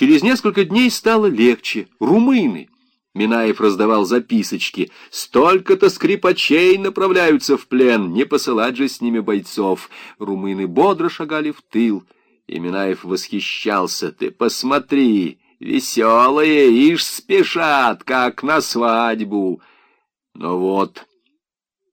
Через несколько дней стало легче. Румыны. Минаев раздавал записочки. Столько-то скрипачей направляются в плен, не посылать же с ними бойцов. Румыны бодро шагали в тыл. И Минаев восхищался. Ты посмотри, веселые, ишь спешат, как на свадьбу. Но вот...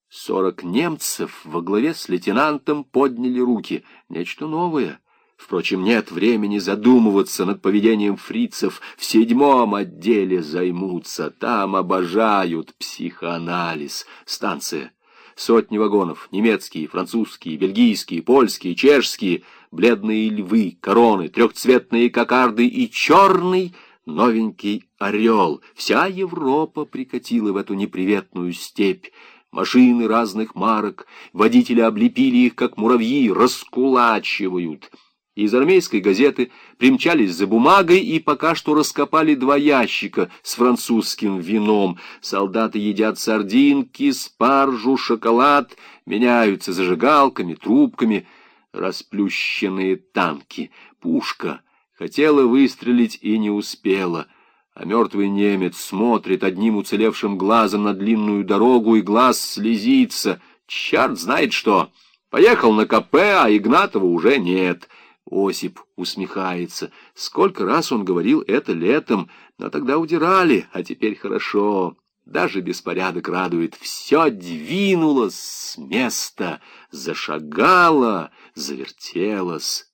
Сорок немцев во главе с лейтенантом подняли руки. Нечто новое. Впрочем, нет времени задумываться над поведением фрицев. В седьмом отделе займутся. Там обожают психоанализ. Станция. Сотни вагонов. Немецкие, французские, бельгийские, польские, чешские. Бледные львы, короны, трехцветные кокарды и черный новенький орел. Вся Европа прикатила в эту неприветную степь. Машины разных марок. Водители облепили их, как муравьи, раскулачивают. Из армейской газеты примчались за бумагой и пока что раскопали два ящика с французским вином. Солдаты едят сардинки, спаржу, шоколад, меняются зажигалками, трубками. Расплющенные танки. Пушка хотела выстрелить и не успела. А мертвый немец смотрит одним уцелевшим глазом на длинную дорогу, и глаз слезится. Черт знает что! Поехал на КП, а Игнатова уже нет. Осип усмехается. Сколько раз он говорил это летом, но тогда удирали, а теперь хорошо. Даже беспорядок радует. Все двинулось с места, зашагало, завертелось.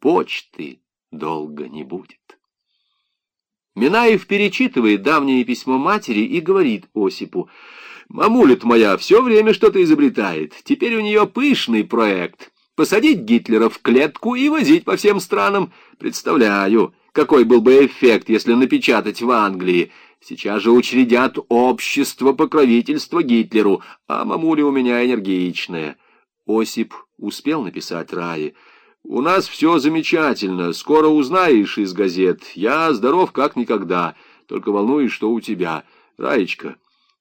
Почты долго не будет. Минаев перечитывает давнее письмо матери и говорит Осипу, «Мамуля-то моя все время что-то изобретает. Теперь у нее пышный проект» посадить Гитлера в клетку и возить по всем странам. Представляю, какой был бы эффект, если напечатать в Англии. Сейчас же учредят общество покровительства Гитлеру, а мамуля у меня энергичная. Осип успел написать Рае. «У нас все замечательно, скоро узнаешь из газет. Я здоров как никогда, только волнуюсь, что у тебя. Раечка,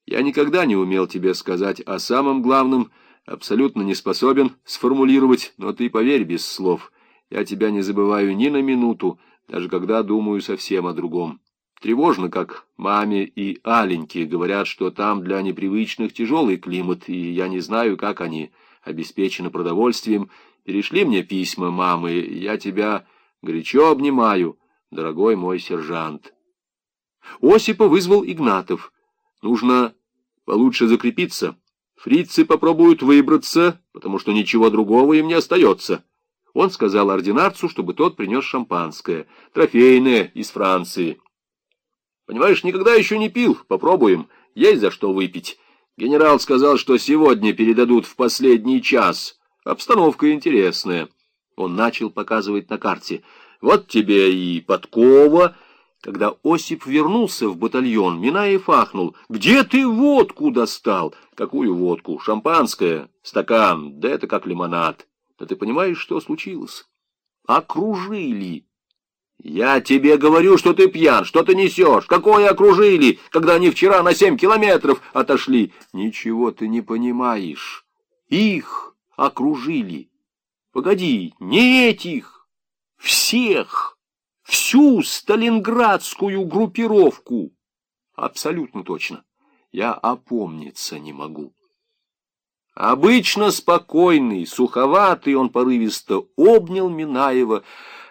я никогда не умел тебе сказать о самом главном — абсолютно не способен сформулировать, но ты поверь без слов. Я тебя не забываю ни на минуту, даже когда думаю совсем о другом. Тревожно, как маме и Аленьке говорят, что там для непривычных тяжелый климат, и я не знаю, как они обеспечены продовольствием. Перешли мне письма мамы, я тебя горячо обнимаю, дорогой мой сержант. Осипа вызвал Игнатов. Нужно получше закрепиться. Фрицы попробуют выбраться, потому что ничего другого им не остается. Он сказал ординарцу, чтобы тот принес шампанское, трофейное, из Франции. Понимаешь, никогда еще не пил, попробуем, есть за что выпить. Генерал сказал, что сегодня передадут в последний час. Обстановка интересная. Он начал показывать на карте. Вот тебе и подкова, когда Осип вернулся в батальон, Минаев ахнул. «Где ты водку достал?» «Какую водку? Шампанское? Стакан? Да это как лимонад. Да ты понимаешь, что случилось?» «Окружили!» «Я тебе говорю, что ты пьян, что ты несешь? Какое окружили, когда они вчера на семь километров отошли?» «Ничего ты не понимаешь. Их окружили. Погоди, не этих, всех!» Всю сталинградскую группировку. Абсолютно точно. Я опомниться не могу. Обычно спокойный, суховатый, он порывисто обнял Минаева,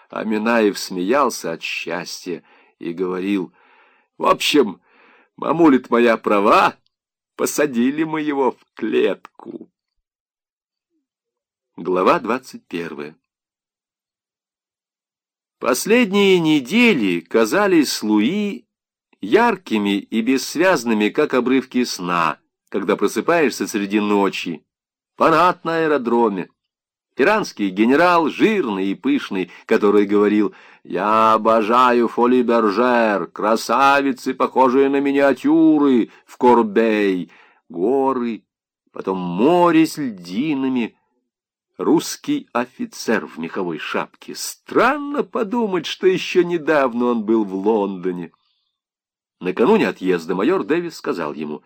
а Минаев смеялся от счастья и говорил, «В общем, мамулит моя права, посадили мы его в клетку». Глава двадцать первая Последние недели казались Луи яркими и бессвязными, как обрывки сна, когда просыпаешься среди ночи. Парад на аэродроме. Иранский генерал, жирный и пышный, который говорил «Я обожаю Фоли Бержер, красавицы, похожие на миниатюры, в Корбей, горы, потом море с льдинами» русский офицер в меховой шапке. Странно подумать, что еще недавно он был в Лондоне. Накануне отъезда майор Дэвис сказал ему,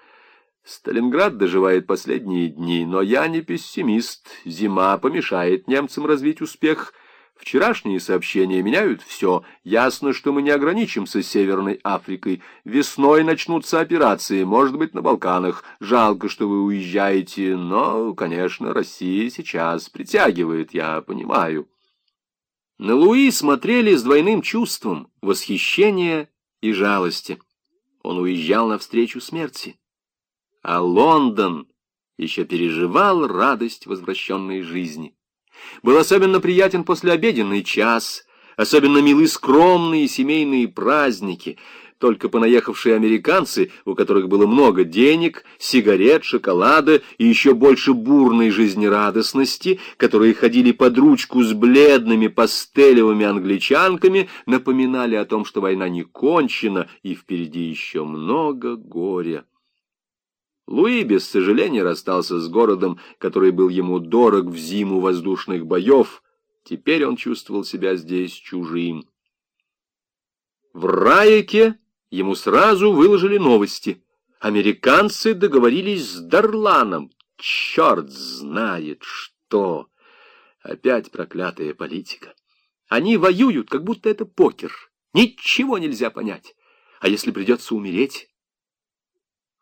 «Сталинград доживает последние дни, но я не пессимист. Зима помешает немцам развить успех. Вчерашние сообщения меняют все. Ясно, что мы не ограничимся Северной Африкой. Весной начнутся операции, может быть, на Балканах. Жалко, что вы уезжаете, но, конечно, Россия сейчас притягивает, я понимаю. На Луи смотрели с двойным чувством восхищения и жалости. Он уезжал навстречу смерти. А Лондон еще переживал радость возвращенной жизни. Был особенно приятен послеобеденный час, особенно милы скромные семейные праздники. Только понаехавшие американцы, у которых было много денег, сигарет, шоколада и еще больше бурной жизнерадостности, которые ходили под ручку с бледными пастелевыми англичанками, напоминали о том, что война не кончена и впереди еще много горя. Луи без сожаления расстался с городом, который был ему дорог в зиму воздушных боев. Теперь он чувствовал себя здесь чужим. В Райеке ему сразу выложили новости. Американцы договорились с Дарланом. Черт знает что! Опять проклятая политика. Они воюют, как будто это покер. Ничего нельзя понять. А если придется умереть...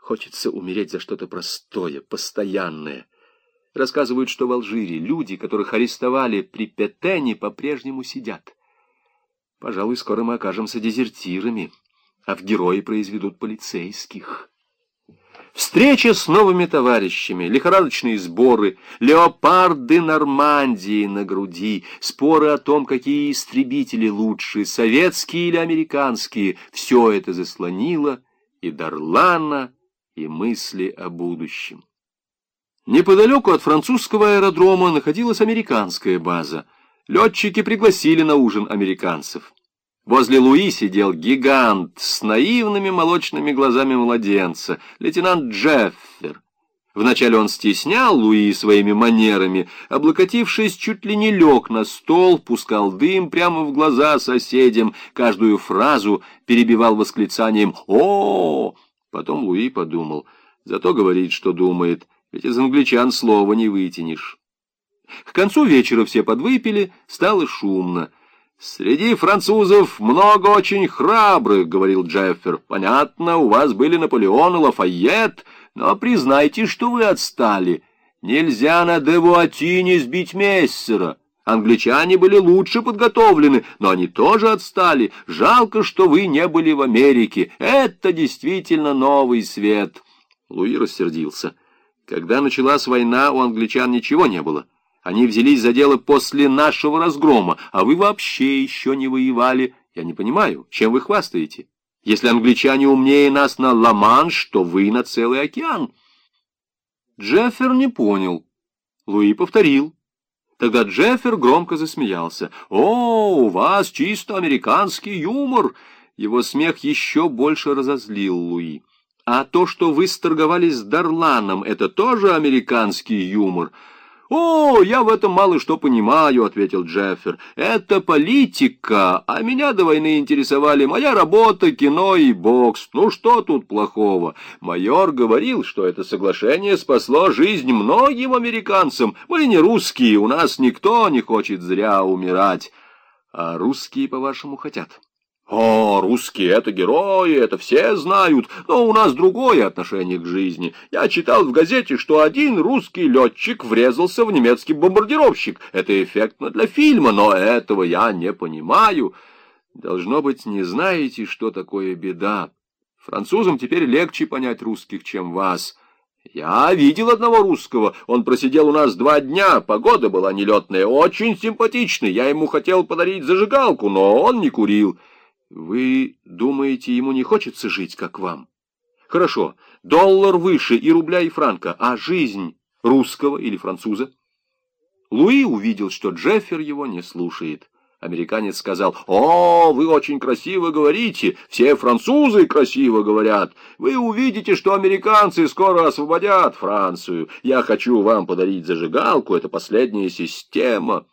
Хочется умереть за что-то простое, постоянное. Рассказывают, что в Алжире люди, которых арестовали при Петене, по-прежнему сидят. Пожалуй, скоро мы окажемся дезертирами, а в герои произведут полицейских. Встреча с новыми товарищами, лихорадочные сборы, леопарды Нормандии на груди, споры о том, какие истребители лучше, советские или американские, все это заслонило и Дарлана, и мысли о будущем. Неподалеку от французского аэродрома находилась американская база. Летчики пригласили на ужин американцев. Возле Луи сидел гигант с наивными молочными глазами младенца, лейтенант Джеффер. Вначале он стеснял Луи своими манерами, облокотившись, чуть ли не лег на стол, пускал дым прямо в глаза соседям, каждую фразу перебивал восклицанием «О!», Потом Луи подумал, зато говорит, что думает, ведь из англичан слова не вытянешь. К концу вечера все подвыпили, стало шумно. «Среди французов много очень храбрых», — говорил Джеффер. «Понятно, у вас были Наполеон и Лафайет, но признайте, что вы отстали. Нельзя на Девуатине сбить Мессера». Англичане были лучше подготовлены, но они тоже отстали. Жалко, что вы не были в Америке. Это действительно новый свет. Луи рассердился. Когда началась война, у англичан ничего не было. Они взялись за дело после нашего разгрома, а вы вообще еще не воевали. Я не понимаю, чем вы хвастаете? Если англичане умнее нас на Ла-Манш, то вы на целый океан. Джеффер не понял. Луи повторил. Тогда Джеффер громко засмеялся. «О, у вас чисто американский юмор!» Его смех еще больше разозлил Луи. «А то, что вы сторговались с Дарланом, это тоже американский юмор?» «О, я в этом мало что понимаю», — ответил Джеффер. «Это политика, а меня до войны интересовали моя работа, кино и бокс. Ну что тут плохого? Майор говорил, что это соглашение спасло жизнь многим американцам. Мы не русские, у нас никто не хочет зря умирать. А русские, по-вашему, хотят?» О, русские — это герои, это все знают, но у нас другое отношение к жизни. Я читал в газете, что один русский летчик врезался в немецкий бомбардировщик. Это эффектно для фильма, но этого я не понимаю. Должно быть, не знаете, что такое беда. Французам теперь легче понять русских, чем вас. Я видел одного русского, он просидел у нас два дня, погода была нелетная, очень симпатичный. Я ему хотел подарить зажигалку, но он не курил. Вы думаете, ему не хочется жить, как вам? Хорошо, доллар выше и рубля, и франка, а жизнь русского или француза? Луи увидел, что Джеффер его не слушает. Американец сказал, «О, вы очень красиво говорите, все французы красиво говорят. Вы увидите, что американцы скоро освободят Францию. Я хочу вам подарить зажигалку, это последняя система».